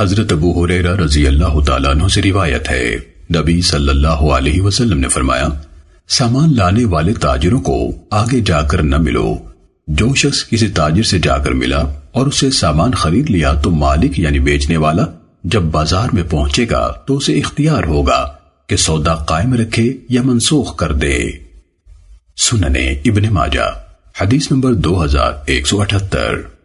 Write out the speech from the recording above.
حضرت ابو حریرہ رضی اللہ تعالیٰ عنہ سے روایت ہے۔ نبی صلی اللہ علیہ وسلم نے فرمایا، سامان لانے والے تاجروں کو آگے جا کر نہ ملو۔ جو شخص کسی تاجر سے جا کر ملا اور اسے سامان خرید لیا تو مالک یعنی بیچنے والا جب بازار میں پہنچے گا تو اسے اختیار ہوگا کہ سودا قائم رکھے یا منسوخ کر دے۔ سننے ابن ماجہ، حدیث نمبر دو ہزار ایک سو اٹھتر۔